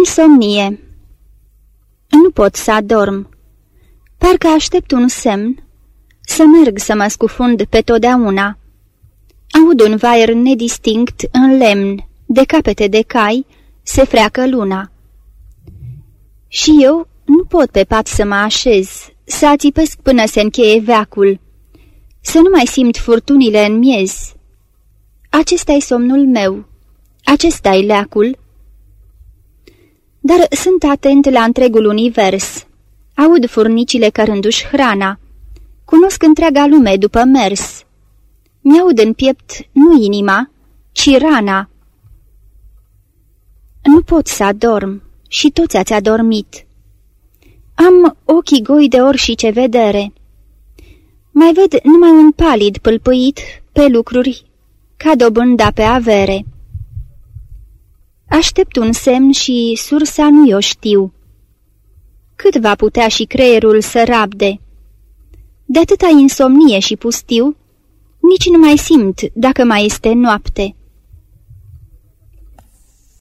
Insomnie Nu pot să adorm. Parcă aștept un semn să merg să mă scufund pe totdeauna. Aud un vaier nedistinct în lemn, de capete de cai, se freacă luna. Și eu nu pot pe pat să mă așez, să ațipesc până se încheie veacul, să nu mai simt furtunile în miez. acesta e somnul meu, acesta e leacul. Dar sunt atent la întregul univers. Aud furnicile cărându-și hrana. Cunosc întreaga lume după mers. Mi-aud în piept nu inima, ci rana. Nu pot să adorm și toți ați adormit. Am ochii goi de ori și ce vedere. Mai ved numai un palid pâlpâit pe lucruri ca dobânda pe avere. Aștept un semn și sursa nu o știu. Cât va putea și creierul să rabde? De atâta insomnie și pustiu, nici nu mai simt dacă mai este noapte.